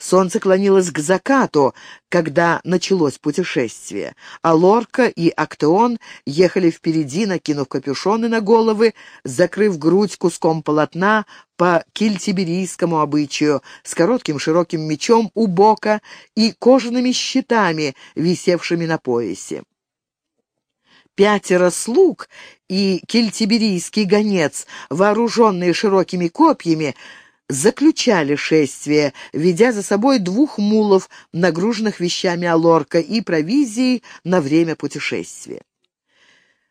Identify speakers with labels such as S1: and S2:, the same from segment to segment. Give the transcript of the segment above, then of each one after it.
S1: Солнце клонилось к закату, когда началось путешествие, а Лорка и Актеон ехали впереди, накинув капюшоны на головы, закрыв грудь куском полотна по кильтиберийскому обычаю, с коротким широким мечом у бока и кожаными щитами, висевшими на поясе. Пятеро слуг и кельтиберийский гонец, вооруженные широкими копьями, заключали шествие, ведя за собой двух мулов, нагруженных вещами Алорка и провизией на время путешествия.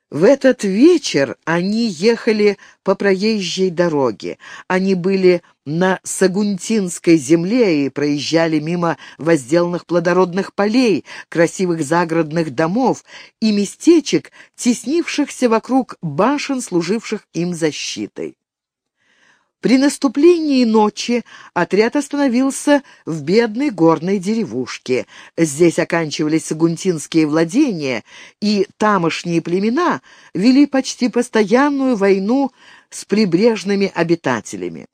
S1: В этот вечер они ехали по проезжей дороге. Они были на Сагунтинской земле и проезжали мимо возделанных плодородных полей, красивых загородных домов и местечек, теснившихся вокруг башен, служивших им защитой. При наступлении ночи отряд остановился в бедной горной деревушке. Здесь оканчивались сагунтинские владения, и тамошние племена вели почти постоянную войну с прибрежными обитателями.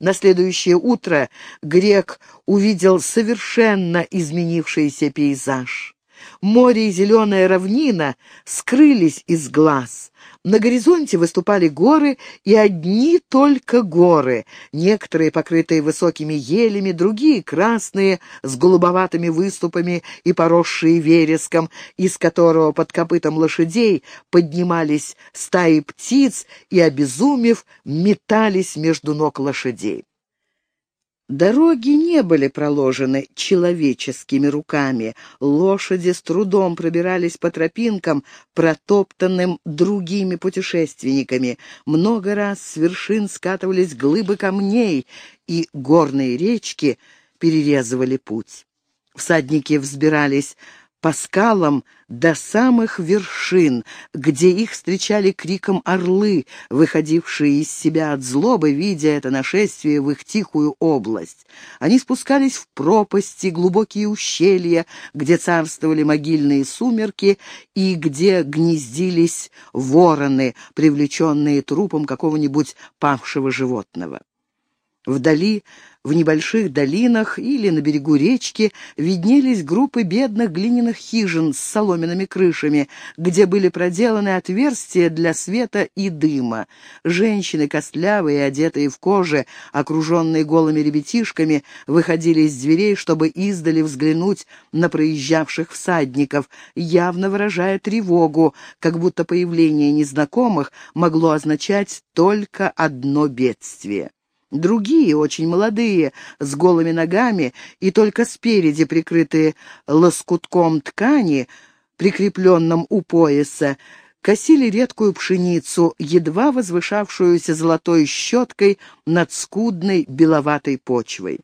S1: На следующее утро грек увидел совершенно изменившийся пейзаж. Море и зеленая равнина скрылись из глаз. На горизонте выступали горы, и одни только горы, некоторые покрытые высокими елями, другие красные, с голубоватыми выступами и поросшие вереском, из которого под копытом лошадей поднимались стаи птиц и, обезумев, метались между ног лошадей. Дороги не были проложены человеческими руками. Лошади с трудом пробирались по тропинкам, протоптанным другими путешественниками. Много раз с вершин скатывались глыбы камней, и горные речки перерезывали путь. Всадники взбирались по скалам до самых вершин, где их встречали криком орлы, выходившие из себя от злобы, видя это нашествие в их тихую область. Они спускались в пропасти, глубокие ущелья, где царствовали могильные сумерки и где гнездились вороны, привлеченные трупом какого-нибудь павшего животного. Вдали в небольших долинах или на берегу речки виднелись группы бедных глиняных хижин с соломенными крышами, где были проделаны отверстия для света и дыма. Женщины, костлявые, одетые в коже, окруженные голыми ребятишками, выходили из дверей, чтобы издали взглянуть на проезжавших всадников, явно выражая тревогу, как будто появление незнакомых могло означать только одно бедствие. Другие, очень молодые, с голыми ногами и только спереди прикрытые лоскутком ткани, прикрепленным у пояса, косили редкую пшеницу, едва возвышавшуюся золотой щеткой над скудной беловатой почвой.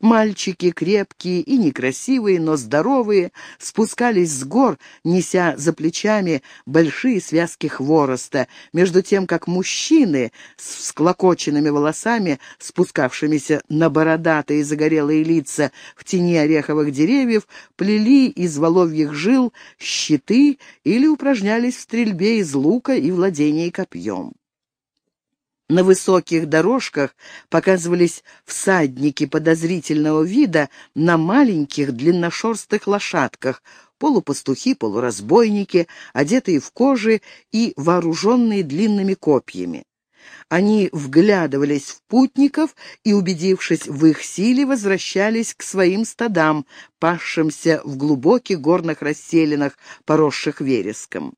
S1: Мальчики, крепкие и некрасивые, но здоровые, спускались с гор, неся за плечами большие связки хвороста, между тем как мужчины с всклокоченными волосами, спускавшимися на бородатые загорелые лица в тени ореховых деревьев, плели из воловьих жил щиты или упражнялись в стрельбе из лука и владении копьем. На высоких дорожках показывались всадники подозрительного вида на маленьких длинношерстых лошадках, полупастухи, полуразбойники, одетые в кожи и вооруженные длинными копьями. Они вглядывались в путников и, убедившись в их силе, возвращались к своим стадам, пасшимся в глубоких горных расселинах, поросших вереском.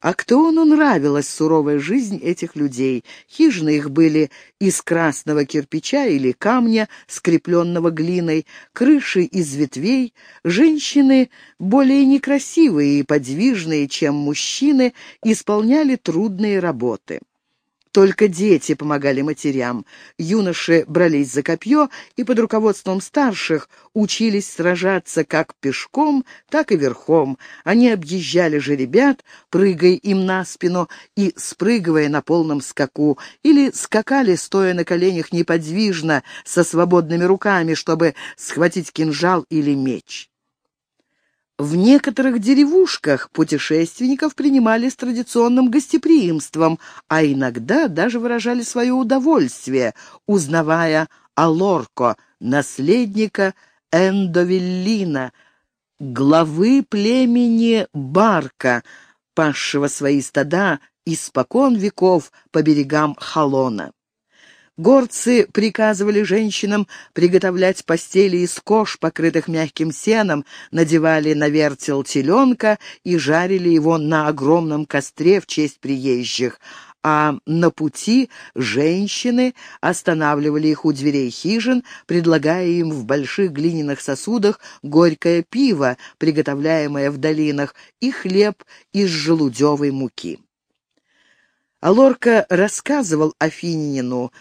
S1: А кто он нравилась суровая жизнь этих людей. Хижины их были из красного кирпича или камня, скрепленного глиной, крыши из ветвей, женщины более некрасивые и подвижные, чем мужчины, исполняли трудные работы. Только дети помогали матерям. Юноши брались за копье и под руководством старших учились сражаться как пешком, так и верхом. Они объезжали же ребят, прыгая им на спину и спрыгивая на полном скаку, или скакали, стоя на коленях неподвижно, со свободными руками, чтобы схватить кинжал или меч. В некоторых деревушках путешественников принимали с традиционным гостеприимством, а иногда даже выражали свое удовольствие, узнавая Алорко, наследника Эндовеллина, главы племени Барка, пасшего свои стада испокон веков по берегам Халона. Горцы приказывали женщинам приготовлять постели из кож, покрытых мягким сеном, надевали на вертел теленка и жарили его на огромном костре в честь приезжих, а на пути женщины останавливали их у дверей хижин, предлагая им в больших глиняных сосудах горькое пиво, приготовляемое в долинах, и хлеб из желудевой муки. Алорка рассказывал Афининину,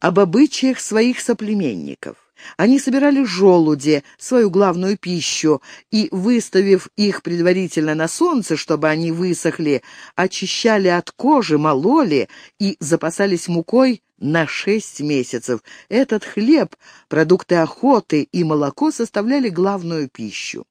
S1: об обычаях своих соплеменников. Они собирали желуди, свою главную пищу, и, выставив их предварительно на солнце, чтобы они высохли, очищали от кожи, мололи и запасались мукой на шесть месяцев. Этот хлеб, продукты охоты и молоко составляли главную пищу.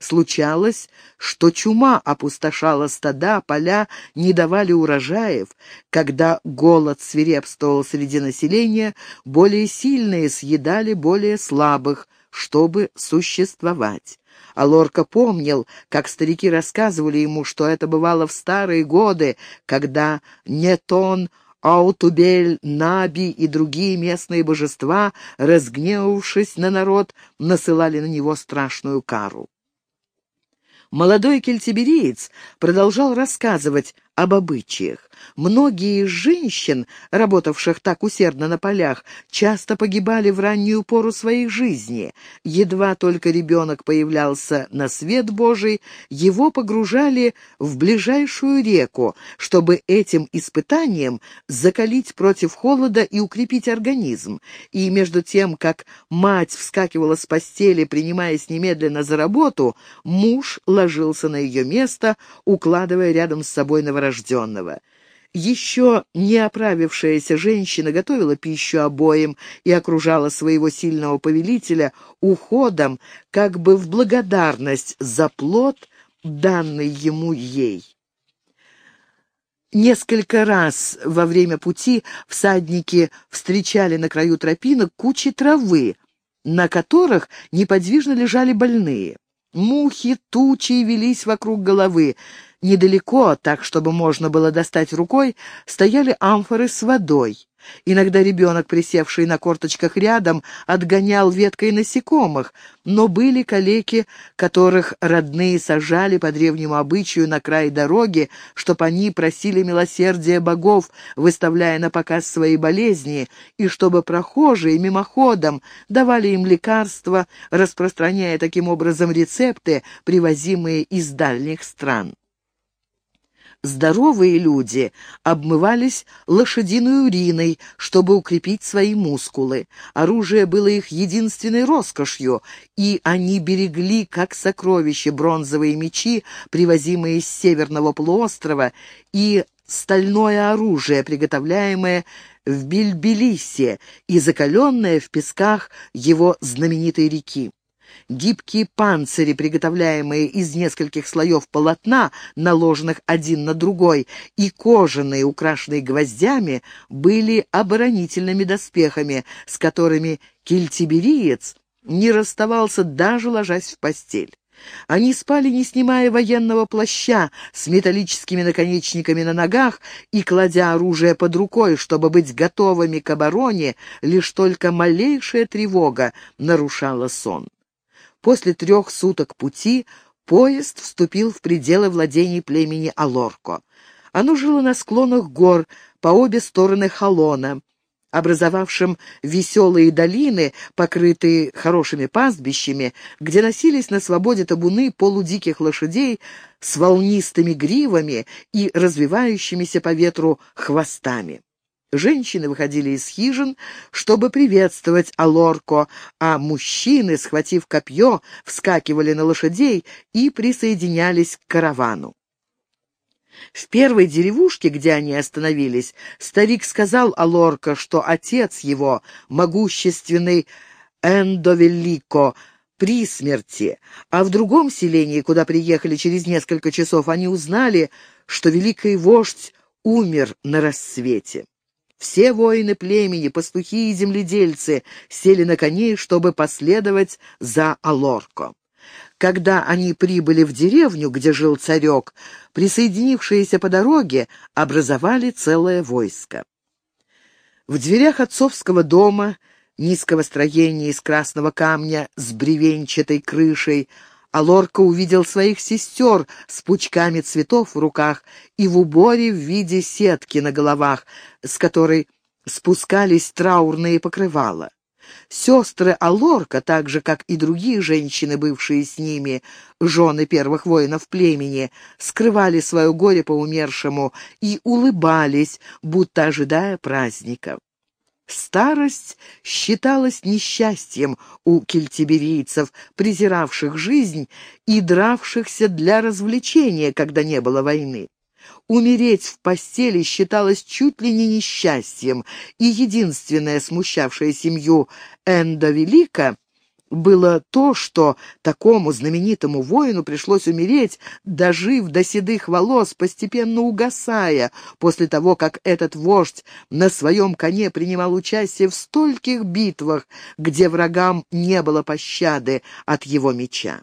S1: Случалось, что чума опустошала стада, поля не давали урожаев. Когда голод свирепствовал среди населения, более сильные съедали более слабых, чтобы существовать. А Лорка помнил, как старики рассказывали ему, что это бывало в старые годы, когда Нетон, Аутубель, Наби и другие местные божества, разгневавшись на народ, насылали на него страшную кару. Молодой кельтибериец продолжал рассказывать об обычаях. Многие из женщин, работавших так усердно на полях, часто погибали в раннюю пору своей жизни. Едва только ребенок появлялся на свет Божий, его погружали в ближайшую реку, чтобы этим испытанием закалить против холода и укрепить организм. И между тем, как мать вскакивала с постели, принимаясь немедленно за работу, муж ложился на ее место, укладывая рядом с собой новорожденного. Еще не оправившаяся женщина готовила пищу обоим и окружала своего сильного повелителя уходом, как бы в благодарность за плод, данный ему ей. Несколько раз во время пути всадники встречали на краю тропинок кучи травы, на которых неподвижно лежали больные. Мухи тучи велись вокруг головы. Недалеко, так чтобы можно было достать рукой, стояли амфоры с водой. Иногда ребенок, присевший на корточках рядом, отгонял веткой насекомых, но были калеки, которых родные сажали по древнему обычаю на край дороги, чтоб они просили милосердия богов, выставляя на показ свои болезни, и чтобы прохожие мимоходом давали им лекарства, распространяя таким образом рецепты, привозимые из дальних стран. Здоровые люди обмывались лошадиной уриной, чтобы укрепить свои мускулы. Оружие было их единственной роскошью, и они берегли, как сокровища, бронзовые мечи, привозимые с северного полуострова, и стальное оружие, приготовляемое в Бильбилисе и закаленное в песках его знаменитой реки. Гибкие панцири, приготовляемые из нескольких слоев полотна, наложенных один на другой, и кожаные, украшенные гвоздями, были оборонительными доспехами, с которыми кельтибериец не расставался, даже ложась в постель. Они спали, не снимая военного плаща, с металлическими наконечниками на ногах и кладя оружие под рукой, чтобы быть готовыми к обороне, лишь только малейшая тревога нарушала сон. После трех суток пути поезд вступил в пределы владений племени Алорко. Оно жило на склонах гор по обе стороны Халона, образовавшим веселые долины, покрытые хорошими пастбищами, где носились на свободе табуны полудиких лошадей с волнистыми гривами и развивающимися по ветру хвостами. Женщины выходили из хижин, чтобы приветствовать Алорко, а мужчины, схватив копье, вскакивали на лошадей и присоединялись к каравану. В первой деревушке, где они остановились, старик сказал Алорко, что отец его, могущественный Эндовелико, при смерти, а в другом селении, куда приехали через несколько часов, они узнали, что великий вождь умер на рассвете. Все воины племени, пастухи и земледельцы сели на коней, чтобы последовать за Алорко. Когда они прибыли в деревню, где жил царек, присоединившиеся по дороге образовали целое войско. В дверях отцовского дома, низкого строения из красного камня с бревенчатой крышей, Алорка увидел своих сестер с пучками цветов в руках и в уборе в виде сетки на головах, с которой спускались траурные покрывала. Сестры Алорка, так же, как и другие женщины, бывшие с ними, жены первых воинов племени, скрывали свое горе по умершему и улыбались, будто ожидая праздника. Старость считалась несчастьем у кельтиберийцев, презиравших жизнь и дравшихся для развлечения, когда не было войны. Умереть в постели считалось чуть ли не несчастьем, и единственное смущавшее семью Энда Велика было то, что такому знаменитому воину пришлось умереть, дожив до седых волос, постепенно угасая, после того, как этот вождь на своем коне принимал участие в стольких битвах, где врагам не было пощады от его меча.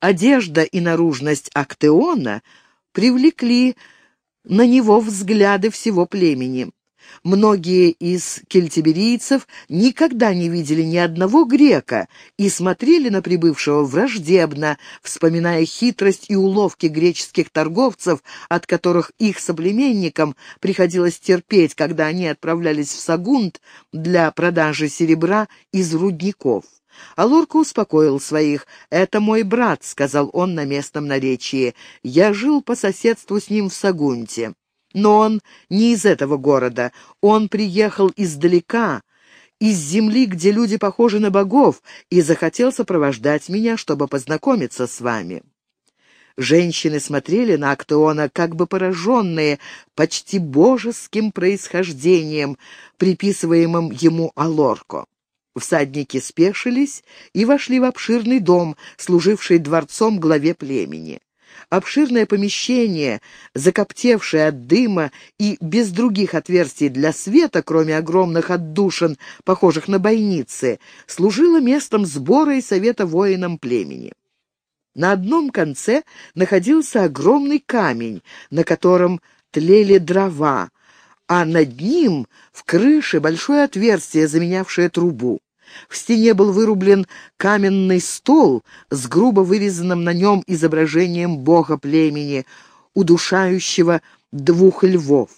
S1: Одежда и наружность Актеона привлекли на него взгляды всего племени. Многие из кельтиберийцев никогда не видели ни одного грека и смотрели на прибывшего враждебно, вспоминая хитрость и уловки греческих торговцев, от которых их соплеменникам приходилось терпеть, когда они отправлялись в Сагунт для продажи серебра из рудников. А Лорка успокоил своих. «Это мой брат», — сказал он на местном наречии. «Я жил по соседству с ним в Сагунте». Но он не из этого города. Он приехал издалека, из земли, где люди похожи на богов, и захотел сопровождать меня, чтобы познакомиться с вами. Женщины смотрели на Актеона, как бы пораженные почти божеским происхождением, приписываемым ему Алорко. Всадники спешились и вошли в обширный дом, служивший дворцом главе племени. Обширное помещение, закоптевшее от дыма и без других отверстий для света, кроме огромных отдушин, похожих на бойницы, служило местом сбора и совета воинам племени. На одном конце находился огромный камень, на котором тлели дрова, а над ним в крыше большое отверстие, заменявшее трубу. В стене был вырублен каменный стол с грубо вырезанным на нем изображением бога племени, удушающего двух львов.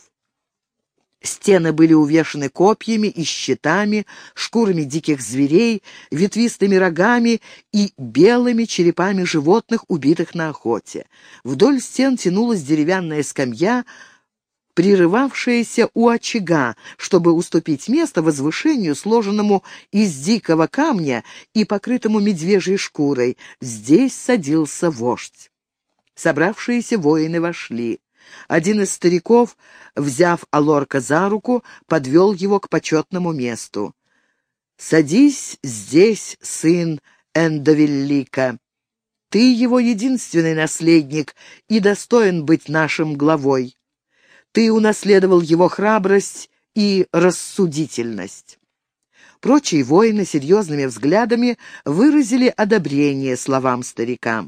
S1: Стены были увешаны копьями и щитами, шкурами диких зверей, ветвистыми рогами и белыми черепами животных, убитых на охоте. Вдоль стен тянулась деревянная скамья, прерывавшаяся у очага, чтобы уступить место возвышению, сложенному из дикого камня и покрытому медвежьей шкурой. Здесь садился вождь. Собравшиеся воины вошли. Один из стариков, взяв Алорка за руку, подвел его к почетному месту. «Садись здесь, сын Эндовеллика. Ты его единственный наследник и достоин быть нашим главой. Ты унаследовал его храбрость и рассудительность». Прочие воины серьезными взглядами выразили одобрение словам старика.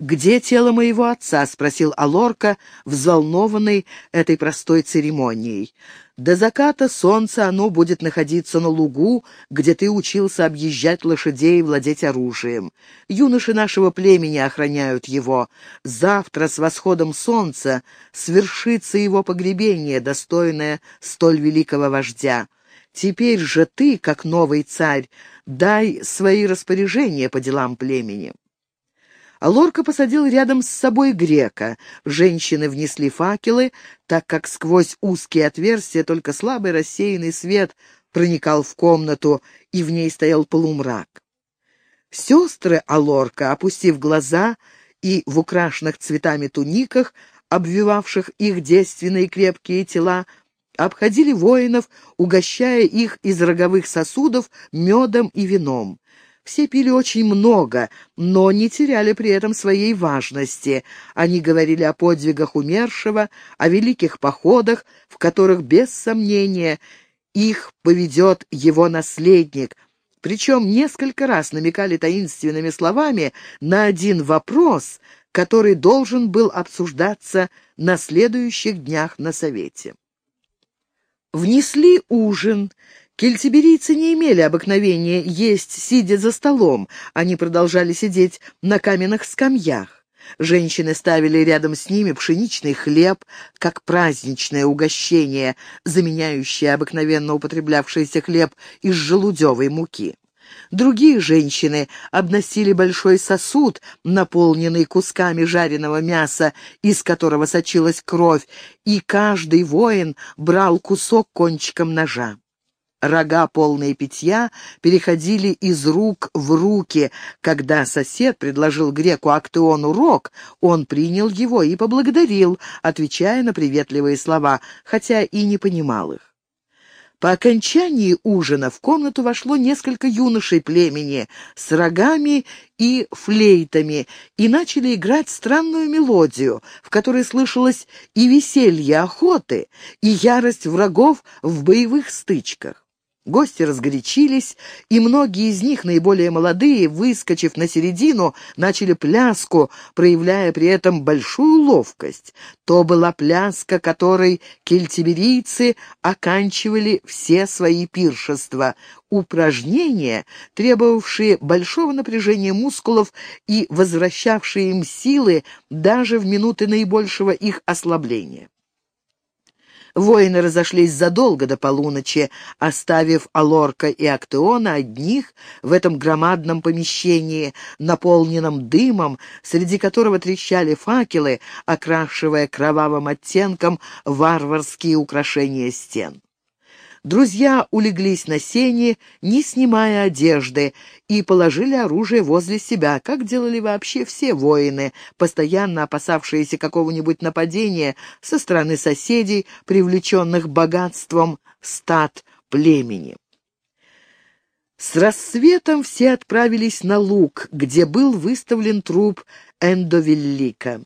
S1: «Где тело моего отца?» — спросил Алорка, взволнованный этой простой церемонией. «До заката солнца оно будет находиться на лугу, где ты учился объезжать лошадей и владеть оружием. Юноши нашего племени охраняют его. Завтра с восходом солнца свершится его погребение, достойное столь великого вождя. Теперь же ты, как новый царь, дай свои распоряжения по делам племени». А Лорка посадил рядом с собой грека. Женщины внесли факелы, так как сквозь узкие отверстия только слабый рассеянный свет проникал в комнату, и в ней стоял полумрак. Сестры Алорка, опустив глаза и в украшенных цветами туниках, обвивавших их действенные крепкие тела, обходили воинов, угощая их из роговых сосудов медом и вином. Все пили очень много, но не теряли при этом своей важности. Они говорили о подвигах умершего, о великих походах, в которых, без сомнения, их поведет его наследник. Причем несколько раз намекали таинственными словами на один вопрос, который должен был обсуждаться на следующих днях на Совете. Внесли ужин, Кельтиберийцы не имели обыкновения есть, сидя за столом. Они продолжали сидеть на каменных скамьях. Женщины ставили рядом с ними пшеничный хлеб, как праздничное угощение, заменяющее обыкновенно употреблявшийся хлеб из желудевой муки. Другие женщины обносили большой сосуд, наполненный кусками жареного мяса, из которого сочилась кровь, и каждый воин брал кусок кончиком ножа. Рога, полные питья, переходили из рук в руки. Когда сосед предложил греку Актеону рог, он принял его и поблагодарил, отвечая на приветливые слова, хотя и не понимал их. По окончании ужина в комнату вошло несколько юношей племени с рогами и флейтами и начали играть странную мелодию, в которой слышалось и веселье охоты, и ярость врагов в боевых стычках. Гости разгорячились, и многие из них, наиболее молодые, выскочив на середину, начали пляску, проявляя при этом большую ловкость. То была пляска, которой кельтиберийцы оканчивали все свои пиршества, упражнения, требовавшие большого напряжения мускулов и возвращавшие им силы даже в минуты наибольшего их ослабления. Воины разошлись задолго до полуночи, оставив Алорка и Актеона одних в этом громадном помещении, наполненном дымом, среди которого трещали факелы, окрашивая кровавым оттенком варварские украшения стен. Друзья улеглись на сене, не снимая одежды, и положили оружие возле себя, как делали вообще все воины, постоянно опасавшиеся какого-нибудь нападения со стороны соседей, привлеченных богатством стад племени. С рассветом все отправились на луг, где был выставлен труп Эндовеллика.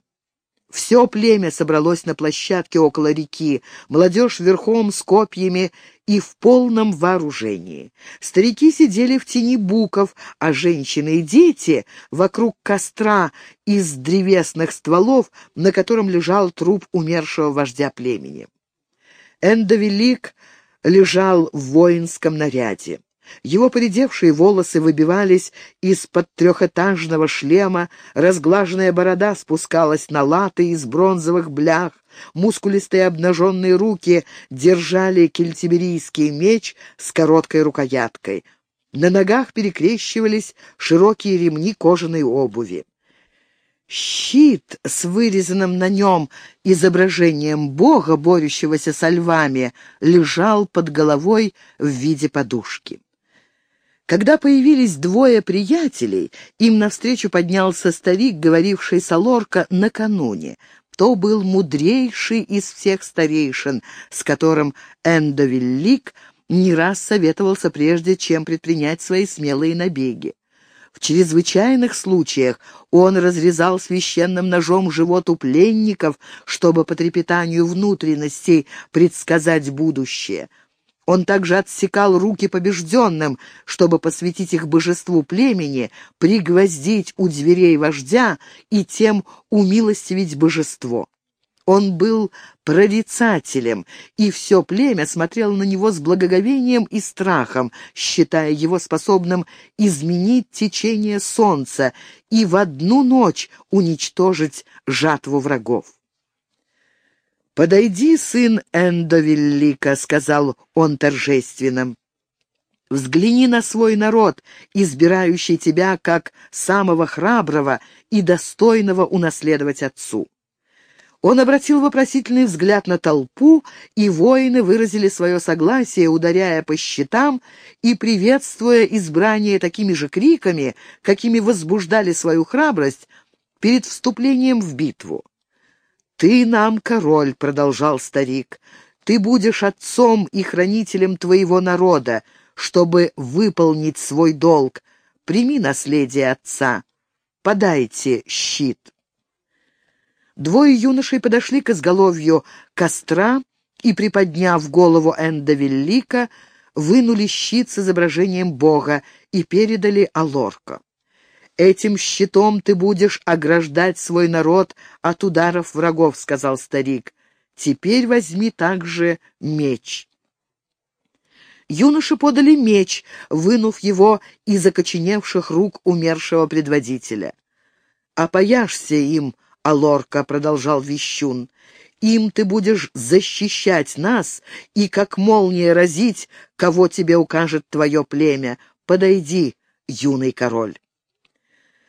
S1: Все племя собралось на площадке около реки, молодежь верхом с копьями и в полном вооружении. Старики сидели в тени буков, а женщины и дети вокруг костра из древесных стволов, на котором лежал труп умершего вождя племени. Эндовелик лежал в воинском наряде. Его поредевшие волосы выбивались из-под трехэтажного шлема, разглаженная борода спускалась на латы из бронзовых блях, мускулистые обнаженные руки держали кельтиберийский меч с короткой рукояткой. На ногах перекрещивались широкие ремни кожаной обуви. Щит с вырезанным на нем изображением бога, борющегося со львами, лежал под головой в виде подушки. Когда появились двое приятелей, им навстречу поднялся старик, говоривший с Алорка накануне. То был мудрейший из всех старейшин, с которым Эндовиллик не раз советовался прежде, чем предпринять свои смелые набеги. В чрезвычайных случаях он разрезал священным ножом живот у пленников, чтобы по трепетанию внутренностей предсказать будущее — он также отсекал руки побежденным, чтобы посвятить их божеству племени, пригвоздить у дверей вождя и тем умилостивить божество. Он был прорицателем, и все племя смотрело на него с благоговением и страхом, считая его способным изменить течение солнца и в одну ночь уничтожить жатву врагов. «Подойди, сын Эндовеллика», — сказал он торжественно. «Взгляни на свой народ, избирающий тебя как самого храброго и достойного унаследовать отцу». Он обратил вопросительный взгляд на толпу, и воины выразили свое согласие, ударяя по щитам и приветствуя избрание такими же криками, какими возбуждали свою храбрость перед вступлением в битву. «Ты нам король», — продолжал старик. Ты будешь отцом и хранителем твоего народа, чтобы выполнить свой долг. Прими наследие отца. Подайте щит». Двое юношей подошли к изголовью костра и, приподняв голову Энда Веллика, вынули щит с изображением Бога и передали Алорко. «Этим щитом ты будешь ограждать свой народ от ударов врагов», — сказал старик. «Теперь возьми также меч». Юноши подали меч, вынув его из окоченевших рук умершего предводителя. «Опояшься им, Алорка», — продолжал Вещун. «Им ты будешь защищать нас и, как молния, разить, кого тебе укажет твое племя. Подойди, юный король».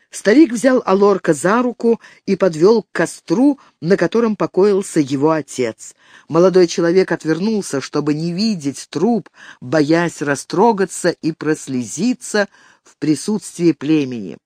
S1: Старик взял Алорка за руку и подвел к костру, на котором покоился его отец. Молодой человек отвернулся, чтобы не видеть труп, боясь растрогаться и прослезиться в присутствии племени.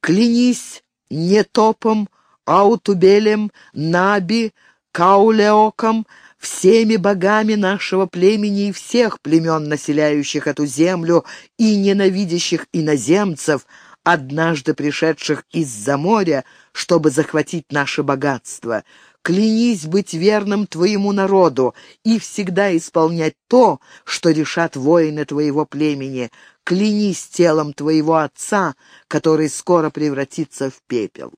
S1: «Клянись не топом, аутубелем, наби, каулеоком, всеми богами нашего племени и всех племен, населяющих эту землю и ненавидящих иноземцев, однажды пришедших из-за моря, чтобы захватить наше богатство. Клянись быть верным твоему народу и всегда исполнять то, что решат воины твоего племени. Клянись телом твоего отца, который скоро превратится в пепел.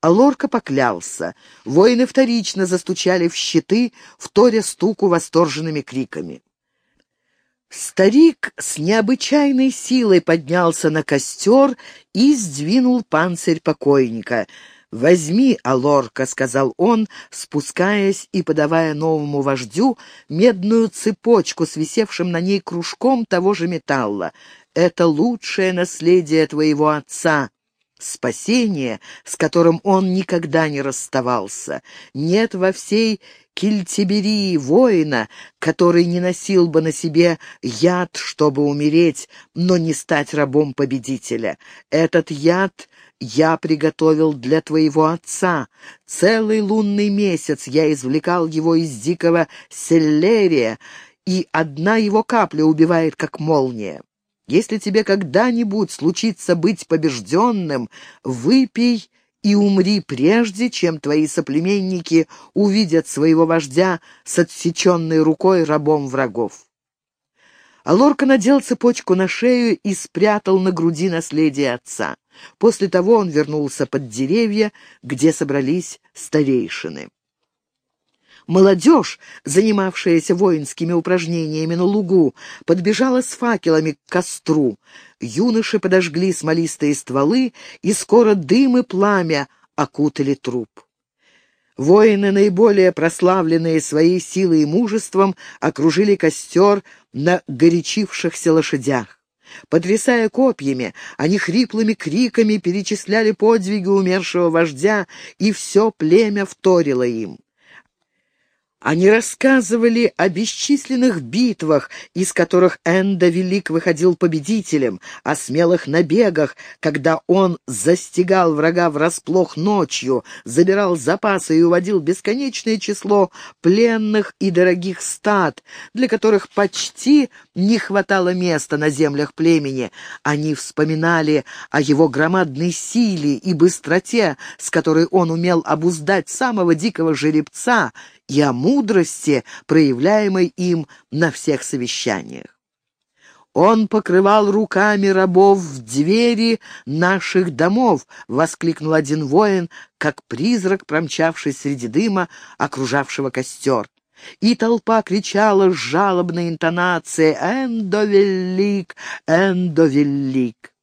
S1: А Лорка поклялся. Воины вторично застучали в щиты, вторя стуку восторженными криками. Старик с необычайной силой поднялся на костер и сдвинул панцирь покойника. «Возьми, Алорка», — сказал он, спускаясь и подавая новому вождю медную цепочку с висевшим на ней кружком того же металла. «Это лучшее наследие твоего отца» спасение, с которым он никогда не расставался. Нет во всей Кильтиберии воина, который не носил бы на себе яд, чтобы умереть, но не стать рабом победителя. Этот яд я приготовил для твоего отца. Целый лунный месяц я извлекал его из дикого селлерия, и одна его капля убивает, как молния. Если тебе когда-нибудь случится быть побежденным, выпей и умри прежде, чем твои соплеменники увидят своего вождя с отсеченной рукой рабом врагов. Алорка надел цепочку на шею и спрятал на груди наследие отца. После того он вернулся под деревья, где собрались старейшины. Молодежь, занимавшаяся воинскими упражнениями на лугу, подбежала с факелами к костру. Юноши подожгли смолистые стволы, и скоро дым и пламя окутали труп. Воины, наиболее прославленные своей силой и мужеством, окружили костер на горячившихся лошадях. Потрясая копьями, они хриплыми криками перечисляли подвиги умершего вождя, и все племя вторило им. Они рассказывали о бесчисленных битвах, из которых Энда Велик выходил победителем, о смелых набегах, когда он застигал врага врасплох ночью, забирал запасы и уводил бесконечное число пленных и дорогих стад, для которых почти не хватало места на землях племени. Они вспоминали о его громадной силе и быстроте, с которой он умел обуздать самого дикого жеребца, и о мудрости, проявляемой им на всех совещаниях. «Он покрывал руками рабов в двери наших домов!» — воскликнул один воин, как призрак, промчавший среди дыма, окружавшего костер. И толпа кричала с жалобной интонацией «Эндо велик! Эндо велик!»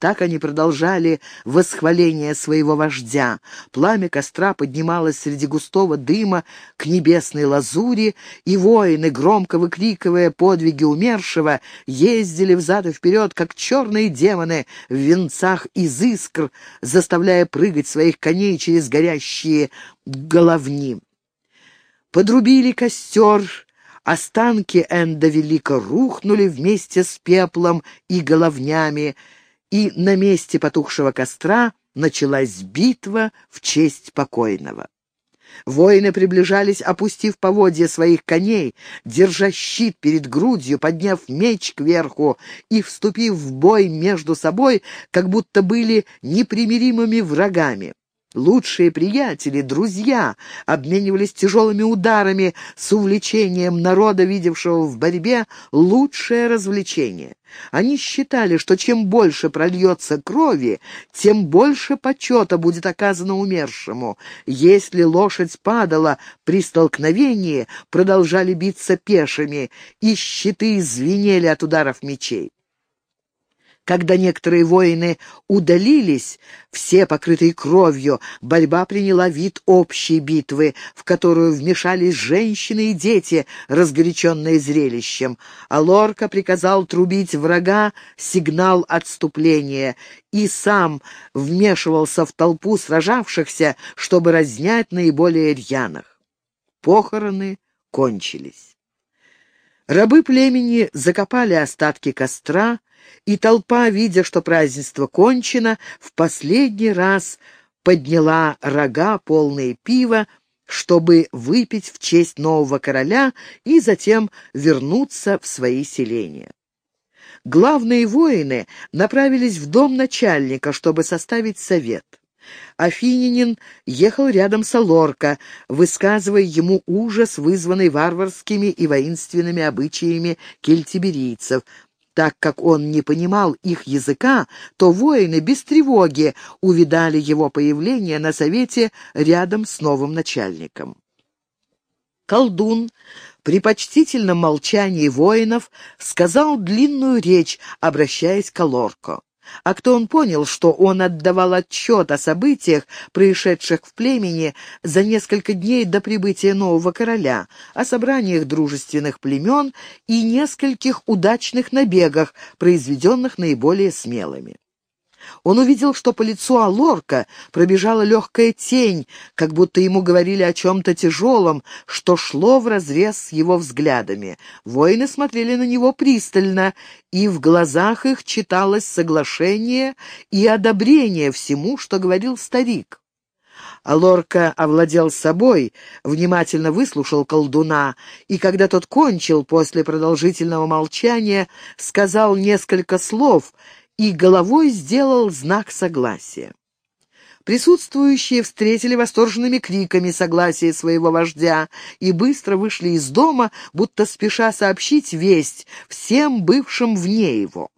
S1: Так они продолжали восхваление своего вождя. Пламя костра поднималось среди густого дыма к небесной лазури, и воины, громко выкрикивая подвиги умершего, ездили взад и вперед, как черные демоны в венцах из искр, заставляя прыгать своих коней через горящие головни. Подрубили костер, останки Энда Велика рухнули вместе с пеплом и головнями, и на месте потухшего костра началась битва в честь покойного. Воины приближались, опустив поводья своих коней, держа щит перед грудью, подняв меч кверху и вступив в бой между собой, как будто были непримиримыми врагами. Лучшие приятели, друзья обменивались тяжелыми ударами с увлечением народа, видевшего в борьбе лучшее развлечение. Они считали, что чем больше прольется крови, тем больше почета будет оказано умершему. Если лошадь падала при столкновении, продолжали биться пешими, и щиты звенели от ударов мечей. Когда некоторые воины удалились, все покрытые кровью, борьба приняла вид общей битвы, в которую вмешались женщины и дети, разгоряченные зрелищем. А Лорка приказал трубить врага сигнал отступления и сам вмешивался в толпу сражавшихся, чтобы разнять наиболее рьяных. Похороны кончились. Рабы племени закопали остатки костра, и толпа, видя, что празднество кончено, в последний раз подняла рога, полные пива, чтобы выпить в честь нового короля и затем вернуться в свои селения. Главные воины направились в дом начальника, чтобы составить совет. Афининин ехал рядом с Алорко, высказывая ему ужас, вызванный варварскими и воинственными обычаями кельтиберийцев, так как он не понимал их языка, то воины без тревоги увидали его появление на совете рядом с новым начальником. Колдун при почтительном молчании воинов сказал длинную речь, обращаясь к Алорко. А кто он понял, что он отдавал отчет о событиях, происшедших в племени за несколько дней до прибытия нового короля, о собраниях дружественных племен и нескольких удачных набегах, произведенных наиболее смелыми. Он увидел, что по лицу Алорка пробежала легкая тень, как будто ему говорили о чем-то тяжелом, что шло вразрез с его взглядами. Воины смотрели на него пристально, и в глазах их читалось соглашение и одобрение всему, что говорил старик. Алорка овладел собой, внимательно выслушал колдуна, и когда тот кончил после продолжительного молчания, сказал несколько слов — и головой сделал знак согласия. Присутствующие встретили восторженными криками согласия своего вождя и быстро вышли из дома, будто спеша сообщить весть всем бывшим вне его.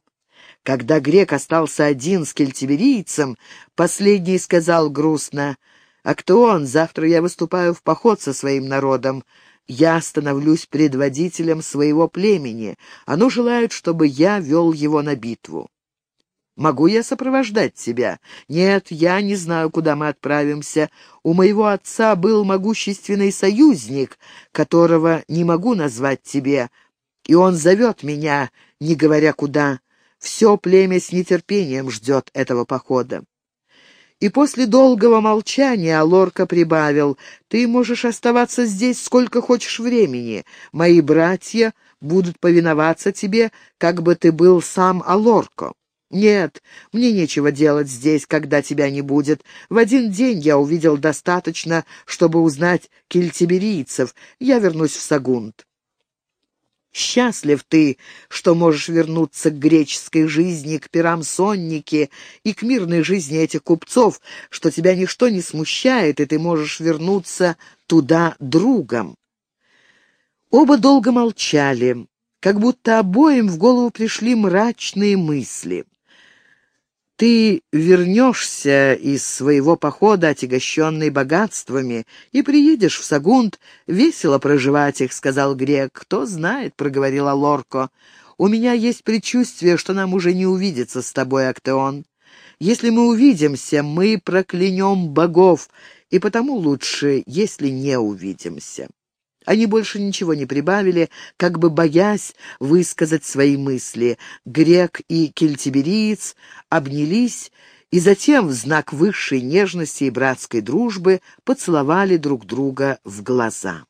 S1: Когда грек остался один с кельтиберийцем, последний сказал грустно, «А кто он? Завтра я выступаю в поход со своим народом. Я становлюсь предводителем своего племени. Оно желает, чтобы я вел его на битву». Могу я сопровождать тебя? Нет, я не знаю, куда мы отправимся. У моего отца был могущественный союзник, которого не могу назвать тебе, и он зовет меня, не говоря куда. Все племя с нетерпением ждет этого похода. И после долгого молчания Алорка прибавил, «Ты можешь оставаться здесь сколько хочешь времени. Мои братья будут повиноваться тебе, как бы ты был сам Алорко». «Нет, мне нечего делать здесь, когда тебя не будет. В один день я увидел достаточно, чтобы узнать кельтиберийцев. Я вернусь в Сагунт». Счастлив ты, что можешь вернуться к греческой жизни, к пирам сонники и к мирной жизни этих купцов, что тебя ничто не смущает, и ты можешь вернуться туда другом. Оба долго молчали, как будто обоим в голову пришли мрачные мысли. Ты вернешься из своего похода, отягощенный богатствами, и приедешь в Сагунт весело проживать их, — сказал грек. — Кто знает, — проговорила Лорко. — У меня есть предчувствие, что нам уже не увидеться с тобой, Актеон. Если мы увидимся, мы проклянем богов, и потому лучше, если не увидимся. Они больше ничего не прибавили, как бы боясь высказать свои мысли. Грек и кельтибериец обнялись и затем в знак высшей нежности и братской дружбы поцеловали друг друга в глаза.